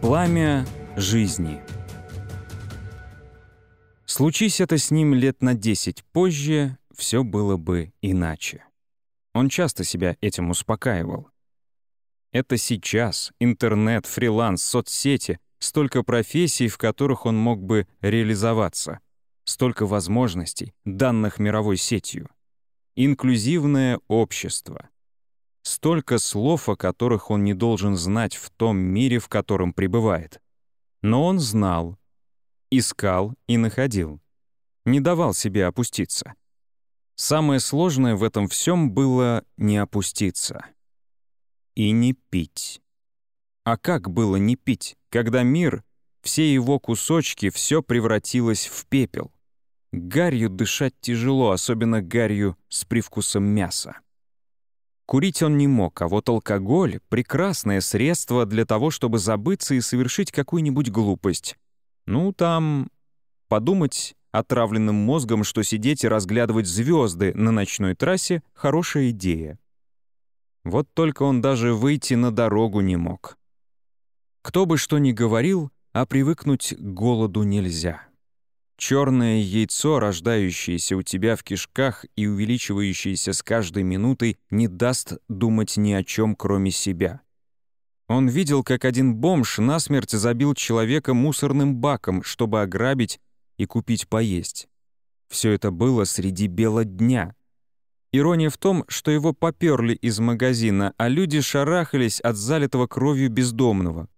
Пламя жизни. Случись это с ним лет на десять позже, все было бы иначе. Он часто себя этим успокаивал. Это сейчас интернет, фриланс, соцсети, столько профессий, в которых он мог бы реализоваться, столько возможностей, данных мировой сетью. Инклюзивное общество. Столько слов, о которых он не должен знать в том мире, в котором пребывает. Но он знал, искал и находил. Не давал себе опуститься. Самое сложное в этом всем было не опуститься. И не пить. А как было не пить, когда мир, все его кусочки, все превратилось в пепел? Гарью дышать тяжело, особенно гарью с привкусом мяса. Курить он не мог, а вот алкоголь — прекрасное средство для того, чтобы забыться и совершить какую-нибудь глупость. Ну, там... Подумать отравленным мозгом, что сидеть и разглядывать звезды на ночной трассе — хорошая идея. Вот только он даже выйти на дорогу не мог. Кто бы что ни говорил, а привыкнуть к голоду нельзя. Черное яйцо, рождающееся у тебя в кишках и увеличивающееся с каждой минутой, не даст думать ни о чем, кроме себя. Он видел, как один бомж насмерть забил человека мусорным баком, чтобы ограбить и купить поесть. Все это было среди бела дня. Ирония в том, что его поперли из магазина, а люди шарахались от залитого кровью бездомного.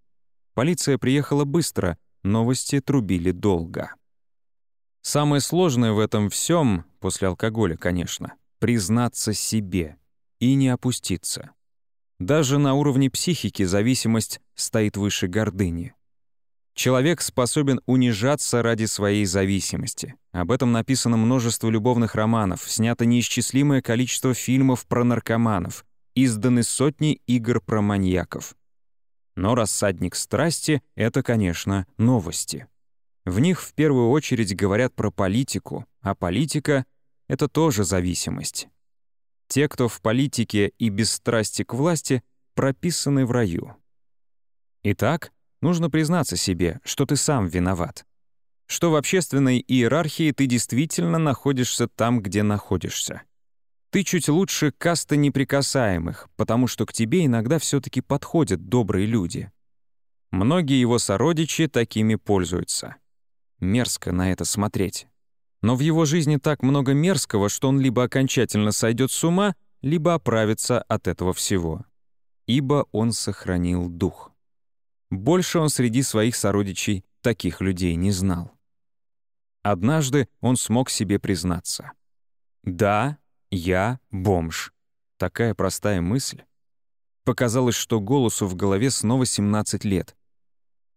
Полиция приехала быстро, новости трубили долго. Самое сложное в этом всем, после алкоголя, конечно, признаться себе и не опуститься. Даже на уровне психики зависимость стоит выше гордыни. Человек способен унижаться ради своей зависимости. Об этом написано множество любовных романов, снято неисчислимое количество фильмов про наркоманов, изданы сотни игр про маньяков. Но рассадник страсти — это, конечно, новости. В них в первую очередь говорят про политику, а политика — это тоже зависимость. Те, кто в политике и без страсти к власти, прописаны в раю. Итак, нужно признаться себе, что ты сам виноват. Что в общественной иерархии ты действительно находишься там, где находишься. Ты чуть лучше каста неприкасаемых, потому что к тебе иногда все таки подходят добрые люди. Многие его сородичи такими пользуются. Мерзко на это смотреть. Но в его жизни так много мерзкого, что он либо окончательно сойдет с ума, либо оправится от этого всего. Ибо он сохранил дух. Больше он среди своих сородичей таких людей не знал. Однажды он смог себе признаться. «Да, я бомж». Такая простая мысль. Показалось, что голосу в голове снова 17 лет.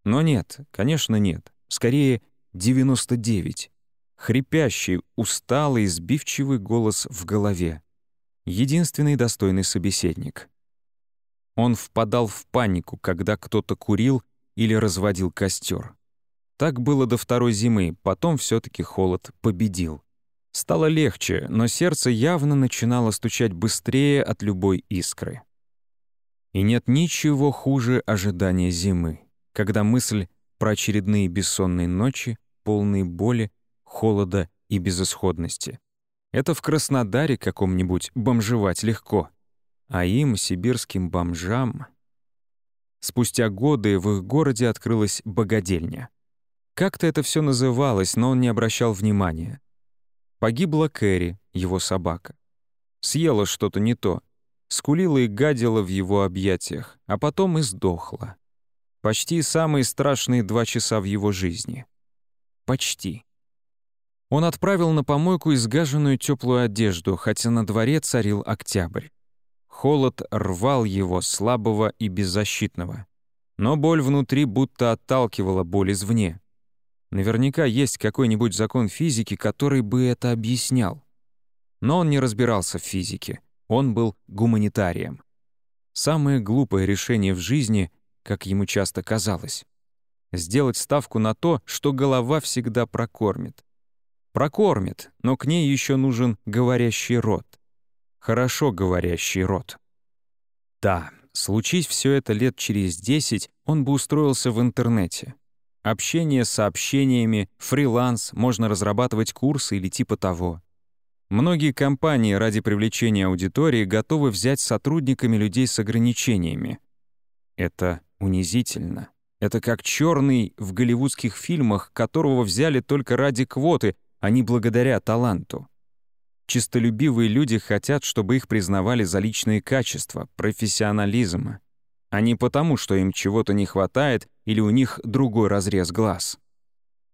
Но нет, конечно, нет. Скорее, 99. Хрипящий, усталый, сбивчивый голос в голове. Единственный достойный собеседник. Он впадал в панику, когда кто-то курил или разводил костер. Так было до второй зимы, потом все таки холод победил. Стало легче, но сердце явно начинало стучать быстрее от любой искры. И нет ничего хуже ожидания зимы, когда мысль про очередные бессонные ночи полные боли, холода и безысходности. Это в Краснодаре каком-нибудь бомжевать легко. А им, сибирским бомжам... Спустя годы в их городе открылась богадельня. Как-то это все называлось, но он не обращал внимания. Погибла Кэрри, его собака. Съела что-то не то, скулила и гадила в его объятиях, а потом и сдохла. Почти самые страшные два часа в его жизни. Почти. Он отправил на помойку изгаженную теплую одежду, хотя на дворе царил октябрь. Холод рвал его, слабого и беззащитного. Но боль внутри будто отталкивала боль извне. Наверняка есть какой-нибудь закон физики, который бы это объяснял. Но он не разбирался в физике. Он был гуманитарием. Самое глупое решение в жизни, как ему часто казалось сделать ставку на то, что голова всегда прокормит. Прокормит, но к ней еще нужен говорящий рот. Хорошо говорящий рот. Да, случись все это лет через десять, он бы устроился в интернете. Общение с сообщениями, фриланс, можно разрабатывать курсы или типа того. Многие компании ради привлечения аудитории готовы взять сотрудниками людей с ограничениями. Это унизительно. Это как черный в голливудских фильмах, которого взяли только ради квоты, а не благодаря таланту. Чистолюбивые люди хотят, чтобы их признавали за личные качества, профессионализм, а не потому, что им чего-то не хватает или у них другой разрез глаз.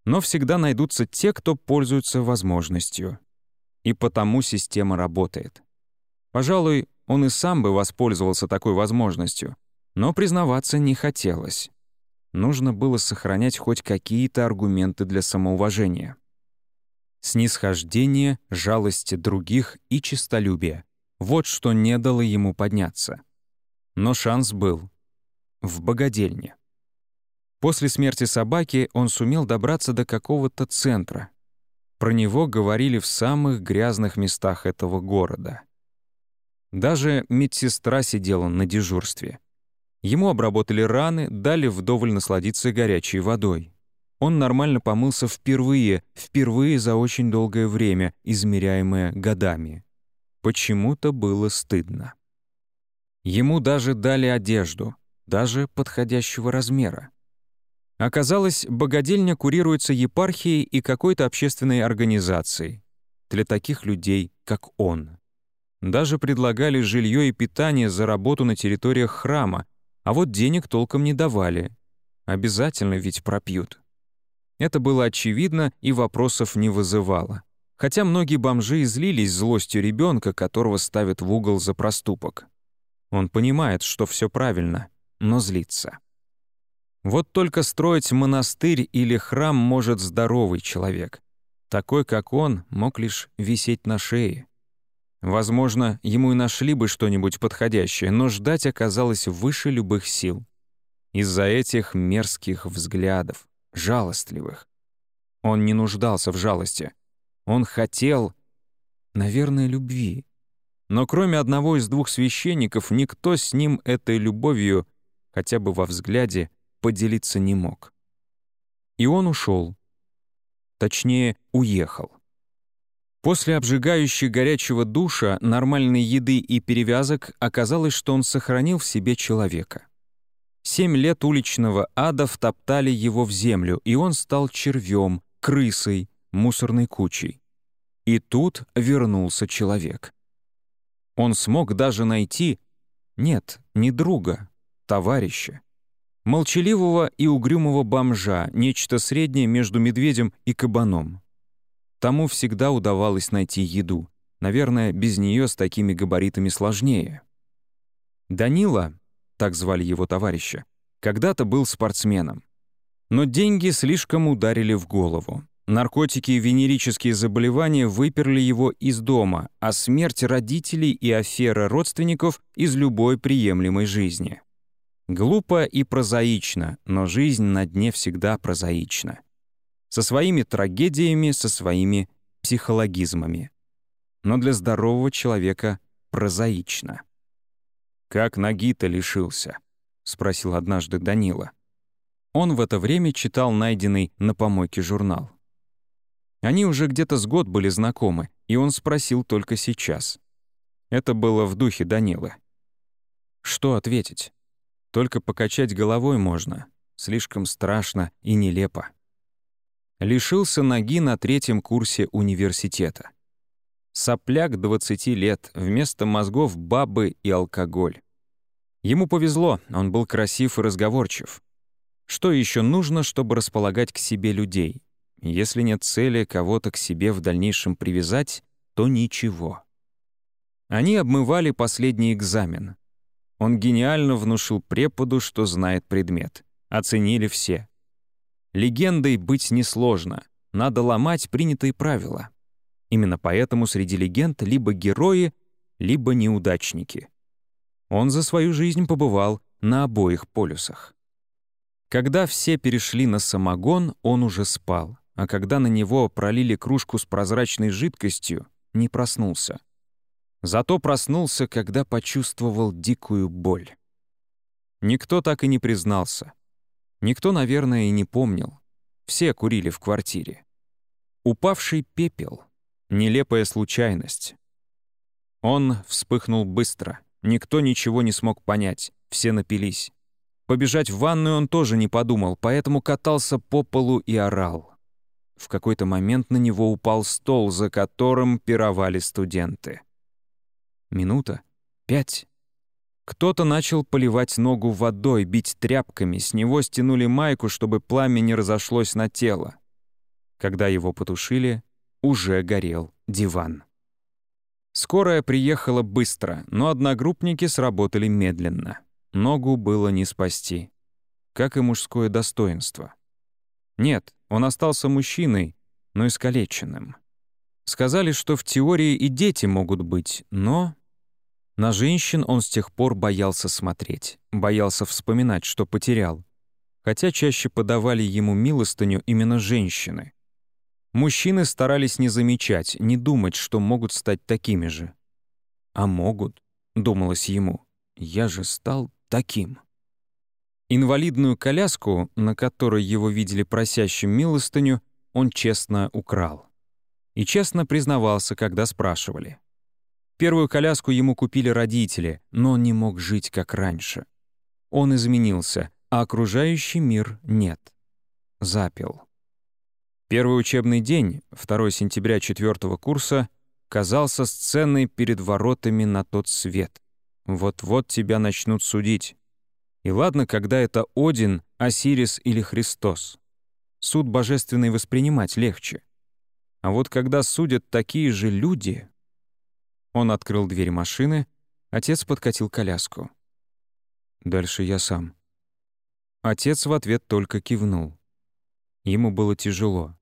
Но всегда найдутся те, кто пользуется возможностью. И потому система работает. Пожалуй, он и сам бы воспользовался такой возможностью, но признаваться не хотелось. Нужно было сохранять хоть какие-то аргументы для самоуважения снисхождение, жалости других и честолюбие. Вот что не дало ему подняться. Но шанс был. В богадельне. После смерти собаки он сумел добраться до какого-то центра. Про него говорили в самых грязных местах этого города. Даже медсестра сидела на дежурстве. Ему обработали раны, дали вдоволь насладиться горячей водой. Он нормально помылся впервые, впервые за очень долгое время, измеряемое годами. Почему-то было стыдно. Ему даже дали одежду, даже подходящего размера. Оказалось, богадельня курируется епархией и какой-то общественной организацией для таких людей, как он. Даже предлагали жилье и питание за работу на территориях храма, а вот денег толком не давали. Обязательно ведь пропьют. Это было очевидно и вопросов не вызывало. Хотя многие бомжи излились злостью ребенка, которого ставят в угол за проступок. Он понимает, что все правильно, но злится. Вот только строить монастырь или храм может здоровый человек. Такой, как он, мог лишь висеть на шее. Возможно, ему и нашли бы что-нибудь подходящее, но ждать оказалось выше любых сил. Из-за этих мерзких взглядов жалостливых. Он не нуждался в жалости. Он хотел, наверное, любви. Но кроме одного из двух священников, никто с ним этой любовью, хотя бы во взгляде, поделиться не мог. И он ушел. Точнее, уехал. После обжигающей горячего душа, нормальной еды и перевязок оказалось, что он сохранил в себе человека. Семь лет уличного ада втоптали его в землю, и он стал червем, крысой, мусорной кучей. И тут вернулся человек. Он смог даже найти, нет, не друга, товарища. Молчаливого и угрюмого бомжа, нечто среднее между медведем и кабаном. Тому всегда удавалось найти еду. Наверное, без нее с такими габаритами сложнее. Данила, так звали его товарища, когда-то был спортсменом. Но деньги слишком ударили в голову. Наркотики и венерические заболевания выперли его из дома, а смерть родителей и афера родственников — из любой приемлемой жизни. Глупо и прозаично, но жизнь на дне всегда прозаична. Со своими трагедиями, со своими психологизмами. Но для здорового человека прозаично. «Как ноги-то лишился?» — спросил однажды Данила. Он в это время читал найденный на помойке журнал. Они уже где-то с год были знакомы, и он спросил только сейчас. Это было в духе Данилы. Что ответить? Только покачать головой можно. Слишком страшно и нелепо. Лишился ноги на третьем курсе университета. Сопляк 20 лет, вместо мозгов бабы и алкоголь. Ему повезло, он был красив и разговорчив. Что еще нужно, чтобы располагать к себе людей? Если нет цели кого-то к себе в дальнейшем привязать, то ничего. Они обмывали последний экзамен. Он гениально внушил преподу, что знает предмет. Оценили все. Легендой быть несложно. Надо ломать принятые правила. Именно поэтому среди легенд либо герои, либо неудачники. Он за свою жизнь побывал на обоих полюсах. Когда все перешли на самогон, он уже спал, а когда на него пролили кружку с прозрачной жидкостью, не проснулся. Зато проснулся, когда почувствовал дикую боль. Никто так и не признался. Никто, наверное, и не помнил. Все курили в квартире. Упавший пепел — нелепая случайность. Он вспыхнул быстро. Никто ничего не смог понять. Все напились. Побежать в ванную он тоже не подумал, поэтому катался по полу и орал. В какой-то момент на него упал стол, за которым пировали студенты. Минута, пять. Кто-то начал поливать ногу водой, бить тряпками, с него стянули майку, чтобы пламя не разошлось на тело. Когда его потушили, уже горел диван. Скорая приехала быстро, но одногруппники сработали медленно. Ногу было не спасти. Как и мужское достоинство. Нет, он остался мужчиной, но искалеченным. Сказали, что в теории и дети могут быть, но... На женщин он с тех пор боялся смотреть, боялся вспоминать, что потерял. Хотя чаще подавали ему милостыню именно женщины. Мужчины старались не замечать, не думать, что могут стать такими же. «А могут», — думалось ему, — «я же стал таким». Инвалидную коляску, на которой его видели просящим милостыню, он честно украл. И честно признавался, когда спрашивали. Первую коляску ему купили родители, но он не мог жить, как раньше. Он изменился, а окружающий мир нет. Запил. Первый учебный день, 2 сентября 4 курса, казался сценой перед воротами на тот свет. Вот-вот тебя начнут судить. И ладно, когда это Один, Осирис или Христос. Суд божественный воспринимать легче. А вот когда судят такие же люди... Он открыл дверь машины, отец подкатил коляску. Дальше я сам. Отец в ответ только кивнул. Ему было тяжело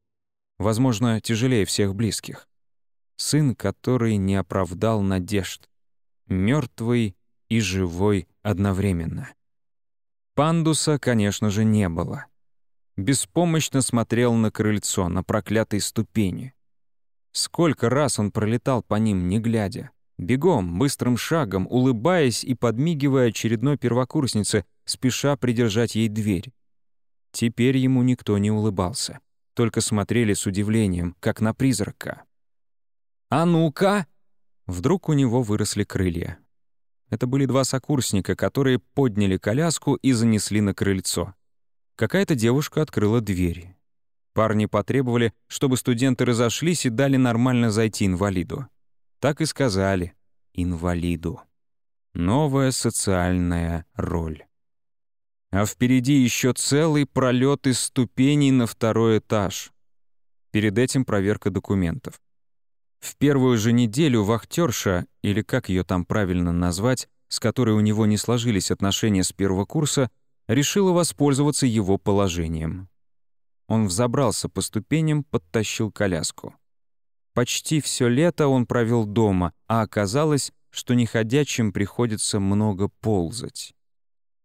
возможно, тяжелее всех близких. Сын, который не оправдал надежд. мертвый и живой одновременно. Пандуса, конечно же, не было. Беспомощно смотрел на крыльцо, на проклятые ступени. Сколько раз он пролетал по ним, не глядя. Бегом, быстрым шагом, улыбаясь и подмигивая очередной первокурснице, спеша придержать ей дверь. Теперь ему никто не улыбался только смотрели с удивлением, как на призрака. «А ну-ка!» Вдруг у него выросли крылья. Это были два сокурсника, которые подняли коляску и занесли на крыльцо. Какая-то девушка открыла дверь. Парни потребовали, чтобы студенты разошлись и дали нормально зайти инвалиду. Так и сказали «инвалиду». Новая социальная роль. А впереди еще целый пролет из ступеней на второй этаж. Перед этим проверка документов. В первую же неделю вахтерша, или как ее там правильно назвать, с которой у него не сложились отношения с первого курса, решила воспользоваться его положением. Он взобрался по ступеням, подтащил коляску. Почти все лето он провел дома, а оказалось, что неходячим приходится много ползать.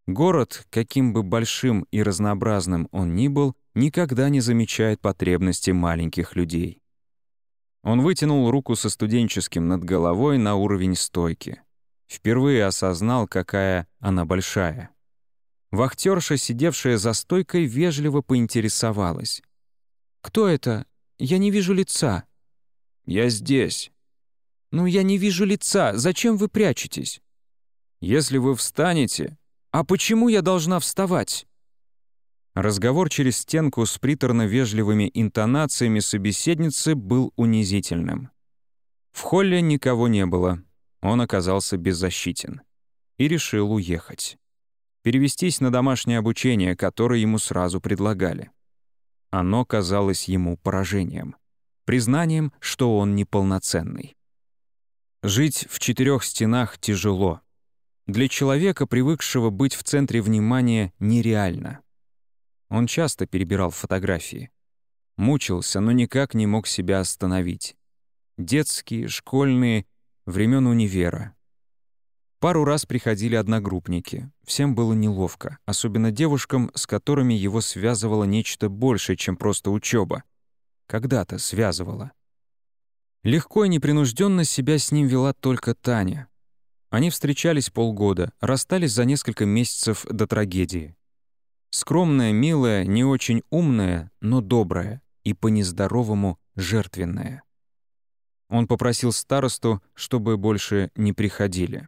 Город, каким бы большим и разнообразным он ни был, никогда не замечает потребности маленьких людей. Он вытянул руку со студенческим над головой на уровень стойки. Впервые осознал, какая она большая. Вахтерша, сидевшая за стойкой, вежливо поинтересовалась. «Кто это? Я не вижу лица». «Я здесь». «Ну, я не вижу лица. Зачем вы прячетесь?» «Если вы встанете, «А почему я должна вставать?» Разговор через стенку с приторно-вежливыми интонациями собеседницы был унизительным. В холле никого не было. Он оказался беззащитен. И решил уехать. Перевестись на домашнее обучение, которое ему сразу предлагали. Оно казалось ему поражением. Признанием, что он неполноценный. Жить в четырех стенах тяжело для человека, привыкшего быть в центре внимания, нереально. Он часто перебирал фотографии. Мучился, но никак не мог себя остановить. Детские, школьные, времен универа. Пару раз приходили одногруппники. Всем было неловко, особенно девушкам, с которыми его связывало нечто большее, чем просто учеба. Когда-то связывало. Легко и непринужденно себя с ним вела только Таня — Они встречались полгода, расстались за несколько месяцев до трагедии. Скромная, милая, не очень умная, но добрая и по-нездоровому жертвенная. Он попросил старосту, чтобы больше не приходили.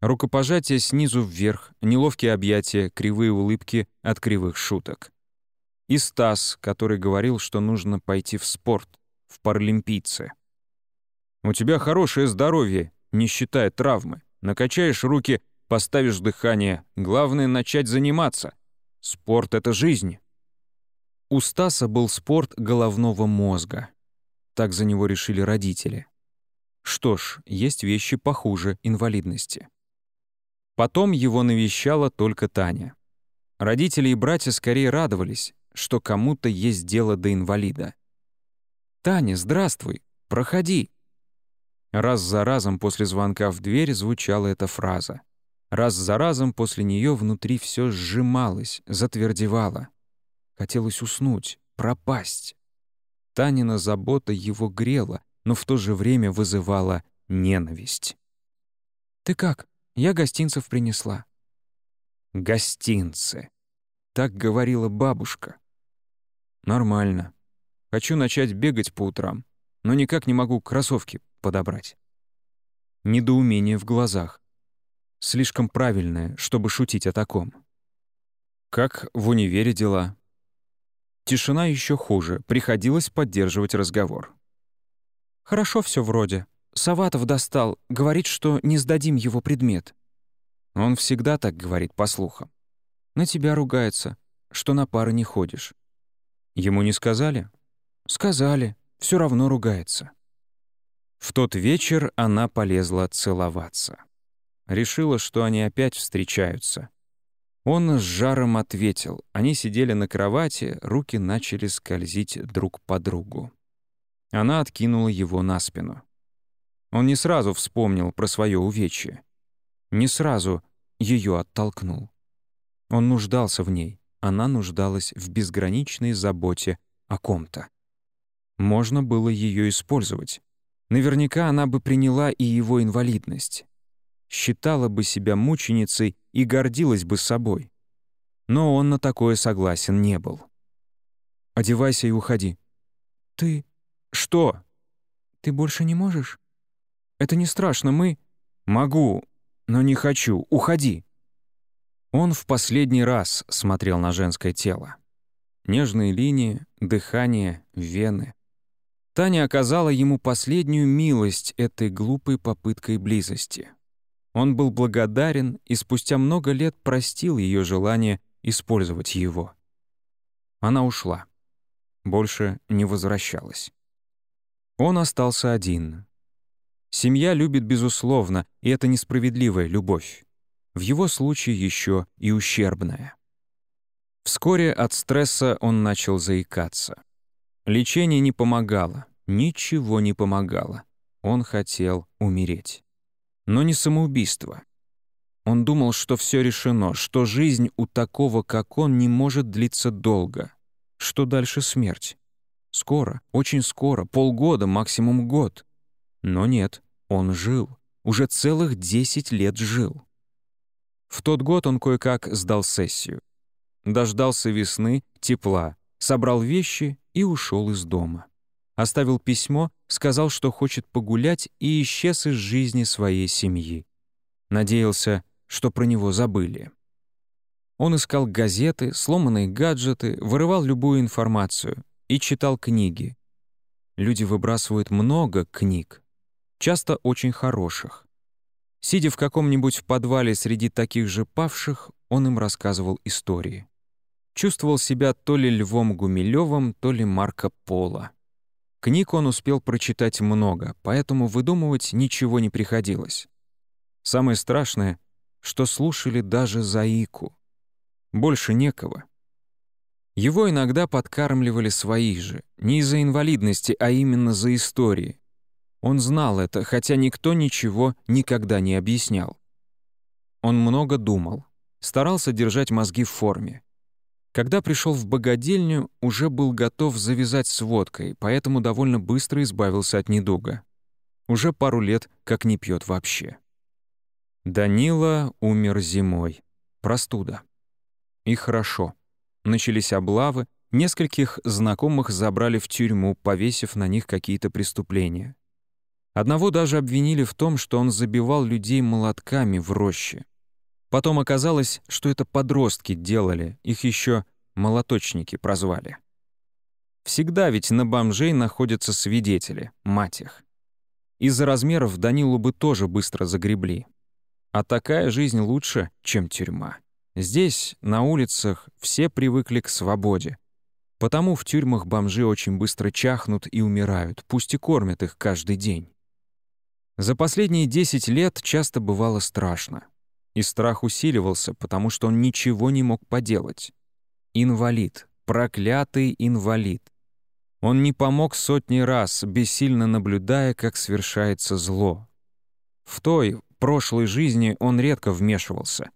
Рукопожатие снизу вверх, неловкие объятия, кривые улыбки от кривых шуток. И Стас, который говорил, что нужно пойти в спорт, в паралимпийцы. «У тебя хорошее здоровье, не считая травмы. Накачаешь руки, поставишь дыхание. Главное — начать заниматься. Спорт — это жизнь». У Стаса был спорт головного мозга. Так за него решили родители. Что ж, есть вещи похуже инвалидности. Потом его навещала только Таня. Родители и братья скорее радовались, что кому-то есть дело до инвалида. «Таня, здравствуй! Проходи!» Раз за разом после звонка в дверь звучала эта фраза. Раз за разом после нее внутри все сжималось, затвердевало. Хотелось уснуть, пропасть. Танина забота его грела, но в то же время вызывала ненависть. «Ты как? Я гостинцев принесла». «Гостинцы», — так говорила бабушка. «Нормально. Хочу начать бегать по утрам, но никак не могу кроссовки подобрать». Недоумение в глазах. Слишком правильное, чтобы шутить о таком. «Как в универе дела?» Тишина еще хуже, приходилось поддерживать разговор. «Хорошо все вроде. Саватов достал, говорит, что не сдадим его предмет». Он всегда так говорит, по слухам. На тебя ругается, что на пары не ходишь. Ему не сказали? Сказали, все равно ругается. В тот вечер она полезла целоваться. Решила, что они опять встречаются. Он с жаром ответил. Они сидели на кровати, руки начали скользить друг по другу. Она откинула его на спину. Он не сразу вспомнил про свое увечье. Не сразу ее оттолкнул. Он нуждался в ней, она нуждалась в безграничной заботе о ком-то. Можно было ее использовать. Наверняка она бы приняла и его инвалидность считала бы себя мученицей и гордилась бы собой. Но он на такое согласен не был. «Одевайся и уходи». «Ты... что? Ты больше не можешь? Это не страшно, мы...» «Могу, но не хочу. Уходи». Он в последний раз смотрел на женское тело. Нежные линии, дыхание, вены. Таня оказала ему последнюю милость этой глупой попыткой близости. Он был благодарен и спустя много лет простил ее желание использовать его. Она ушла. Больше не возвращалась. Он остался один. Семья любит безусловно, и это несправедливая любовь. В его случае еще и ущербная. Вскоре от стресса он начал заикаться. Лечение не помогало, ничего не помогало. Он хотел умереть но не самоубийство. Он думал, что все решено, что жизнь у такого, как он, не может длиться долго, что дальше смерть. Скоро, очень скоро, полгода, максимум год. Но нет, он жил, уже целых десять лет жил. В тот год он кое-как сдал сессию. Дождался весны, тепла, собрал вещи и ушел из дома. Оставил письмо, сказал, что хочет погулять и исчез из жизни своей семьи. Надеялся, что про него забыли. Он искал газеты, сломанные гаджеты, вырывал любую информацию и читал книги. Люди выбрасывают много книг, часто очень хороших. Сидя в каком-нибудь подвале среди таких же павших, он им рассказывал истории. Чувствовал себя то ли Львом Гумилевым, то ли Марко Поло. Книг он успел прочитать много, поэтому выдумывать ничего не приходилось. Самое страшное, что слушали даже Заику. Больше некого. Его иногда подкармливали свои же, не из-за инвалидности, а именно за истории. Он знал это, хотя никто ничего никогда не объяснял. Он много думал, старался держать мозги в форме. Когда пришел в богадельню, уже был готов завязать с водкой, поэтому довольно быстро избавился от недуга. Уже пару лет как не пьет вообще. Данила умер зимой. Простуда. И хорошо. Начались облавы, нескольких знакомых забрали в тюрьму, повесив на них какие-то преступления. Одного даже обвинили в том, что он забивал людей молотками в роще. Потом оказалось, что это подростки делали, их еще молоточники прозвали. Всегда ведь на бомжей находятся свидетели, мать их. Из-за размеров Данилу бы тоже быстро загребли. А такая жизнь лучше, чем тюрьма. Здесь, на улицах, все привыкли к свободе. Потому в тюрьмах бомжи очень быстро чахнут и умирают, пусть и кормят их каждый день. За последние 10 лет часто бывало страшно. И страх усиливался, потому что он ничего не мог поделать. Инвалид, проклятый инвалид. Он не помог сотни раз, бессильно наблюдая, как свершается зло. В той, прошлой жизни он редко вмешивался.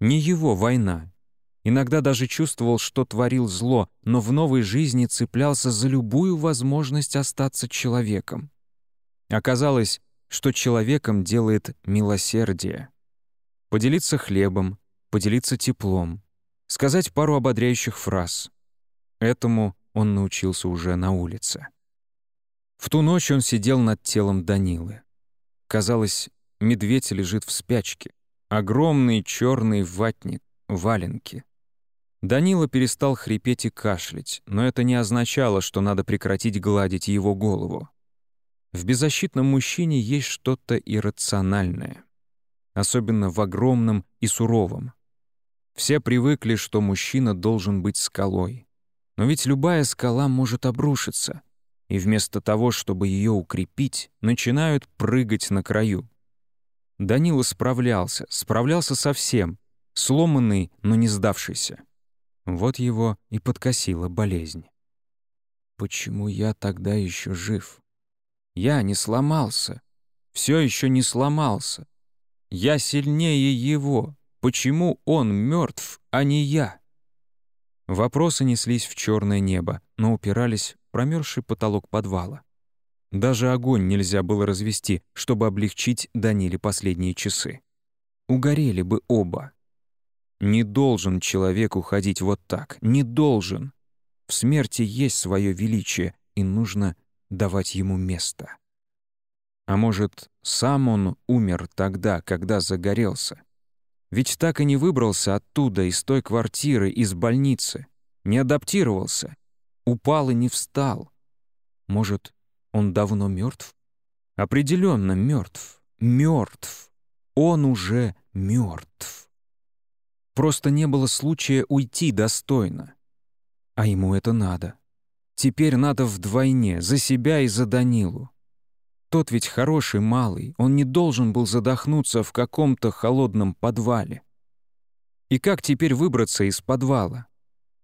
Не его война. Иногда даже чувствовал, что творил зло, но в новой жизни цеплялся за любую возможность остаться человеком. Оказалось, что человеком делает милосердие. Поделиться хлебом, поделиться теплом, сказать пару ободряющих фраз. Этому он научился уже на улице. В ту ночь он сидел над телом Данилы. Казалось, медведь лежит в спячке. Огромный черный ватник, валенки. Данила перестал хрипеть и кашлять, но это не означало, что надо прекратить гладить его голову. В беззащитном мужчине есть что-то иррациональное, особенно в огромном и суровом. Все привыкли, что мужчина должен быть скалой. Но ведь любая скала может обрушиться, и вместо того, чтобы ее укрепить, начинают прыгать на краю. Данила справлялся, справлялся со всем, сломанный, но не сдавшийся. Вот его и подкосила болезнь. Почему я тогда еще жив? Я не сломался. Все еще не сломался. Я сильнее его. Почему он мертв, а не я? Вопросы неслись в черное небо, но упирались в промерзший потолок подвала. Даже огонь нельзя было развести, чтобы облегчить Даниле последние часы. Угорели бы оба. Не должен человек уходить вот так. Не должен. В смерти есть свое величие, и нужно давать ему место. А может, сам он умер тогда, когда загорелся? Ведь так и не выбрался оттуда, из той квартиры, из больницы. Не адаптировался. Упал и не встал. Может, он давно мертв? Определенно мертв. Мертв. Он уже мертв. Просто не было случая уйти достойно. А ему это надо. Теперь надо вдвойне, за себя и за Данилу. Тот ведь хороший малый, он не должен был задохнуться в каком-то холодном подвале. И как теперь выбраться из подвала?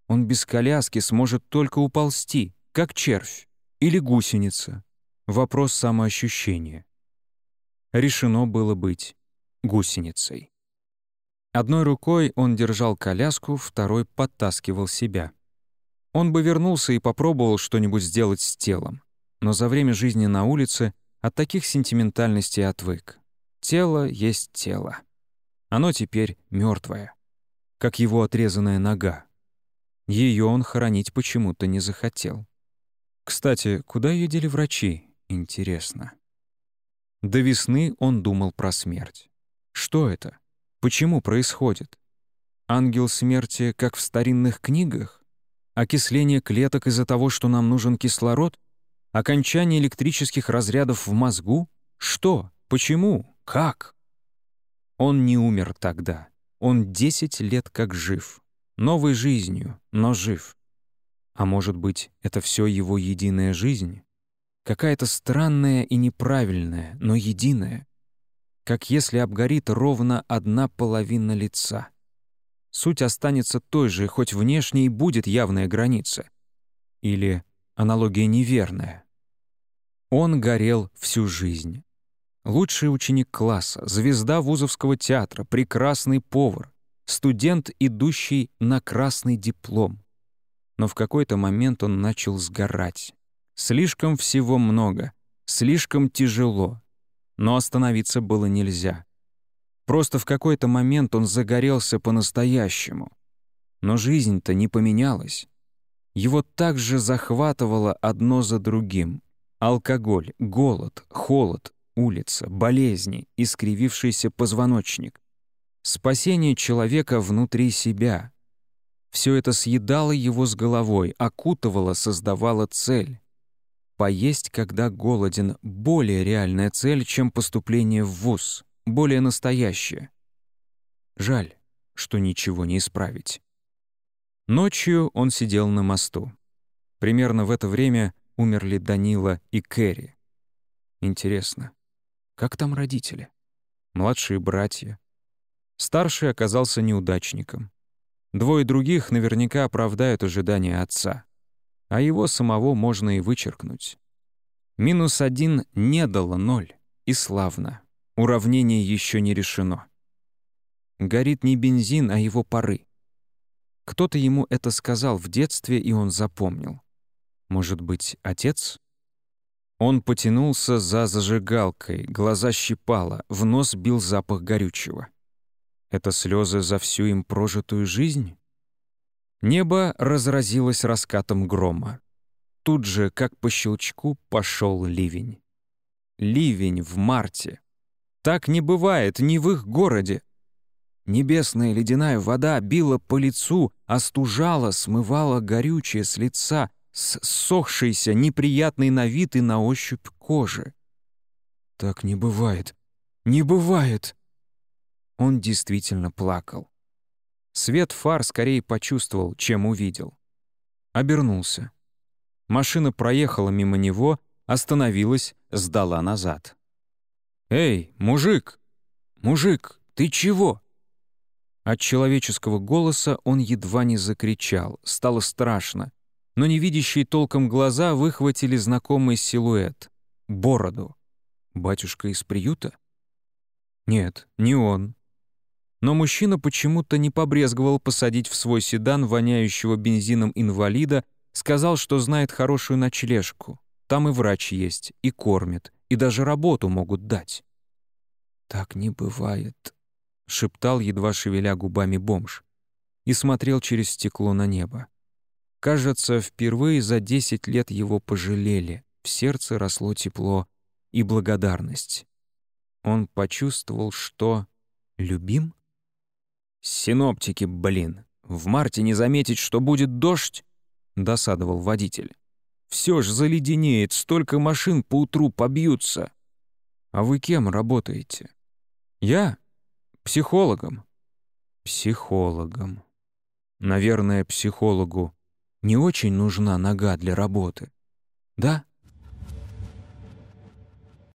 Он без коляски сможет только уползти, как червь или гусеница. Вопрос самоощущения. Решено было быть гусеницей. Одной рукой он держал коляску, второй подтаскивал себя. Он бы вернулся и попробовал что-нибудь сделать с телом. Но за время жизни на улице от таких сентиментальностей отвык. Тело есть тело. Оно теперь мертвое, как его отрезанная нога. Ее он хоронить почему-то не захотел. Кстати, куда ее дели врачи, интересно. До весны он думал про смерть. Что это? Почему происходит? Ангел смерти, как в старинных книгах? Окисление клеток из-за того, что нам нужен кислород — Окончание электрических разрядов в мозгу? Что? Почему? Как? Он не умер тогда. Он 10 лет как жив. Новой жизнью, но жив. А может быть, это все его единая жизнь? Какая-то странная и неправильная, но единая. Как если обгорит ровно одна половина лица. Суть останется той же, хоть внешне и будет явная граница. Или Аналогия неверная. Он горел всю жизнь. Лучший ученик класса, звезда вузовского театра, прекрасный повар, студент, идущий на красный диплом. Но в какой-то момент он начал сгорать. Слишком всего много, слишком тяжело. Но остановиться было нельзя. Просто в какой-то момент он загорелся по-настоящему. Но жизнь-то не поменялась. Его также захватывало одно за другим. Алкоголь, голод, холод, улица, болезни, искривившийся позвоночник. Спасение человека внутри себя. Все это съедало его с головой, окутывало, создавало цель. Поесть, когда голоден, более реальная цель, чем поступление в ВУЗ, более настоящая. Жаль, что ничего не исправить. Ночью он сидел на мосту. Примерно в это время умерли Данила и Кэрри. Интересно, как там родители? Младшие братья? Старший оказался неудачником. Двое других наверняка оправдают ожидания отца. А его самого можно и вычеркнуть. Минус один не дало ноль. И славно. Уравнение еще не решено. Горит не бензин, а его пары. Кто-то ему это сказал в детстве, и он запомнил. Может быть, отец? Он потянулся за зажигалкой, глаза щипало, в нос бил запах горючего. Это слезы за всю им прожитую жизнь? Небо разразилось раскатом грома. Тут же, как по щелчку, пошел ливень. Ливень в марте. Так не бывает ни в их городе. Небесная ледяная вода била по лицу, остужала, смывала горючее с лица, с сохшейся, неприятной на вид и на ощупь кожи. «Так не бывает! Не бывает!» Он действительно плакал. Свет фар скорее почувствовал, чем увидел. Обернулся. Машина проехала мимо него, остановилась, сдала назад. «Эй, мужик! Мужик, ты чего?» От человеческого голоса он едва не закричал, стало страшно, но невидящие толком глаза выхватили знакомый силуэт — бороду. Батюшка из приюта? Нет, не он. Но мужчина почему-то не побрезговал посадить в свой седан воняющего бензином инвалида, сказал, что знает хорошую ночлежку. Там и врач есть, и кормят, и даже работу могут дать. «Так не бывает», шептал, едва шевеля губами бомж, и смотрел через стекло на небо. Кажется, впервые за десять лет его пожалели, в сердце росло тепло и благодарность. Он почувствовал, что любим? «Синоптики, блин! В марте не заметить, что будет дождь?» — досадовал водитель. «Все ж заледенеет, столько машин поутру побьются». «А вы кем работаете?» «Я? Психологом. Психологом. Наверное, психологу не очень нужна нога для работы. Да?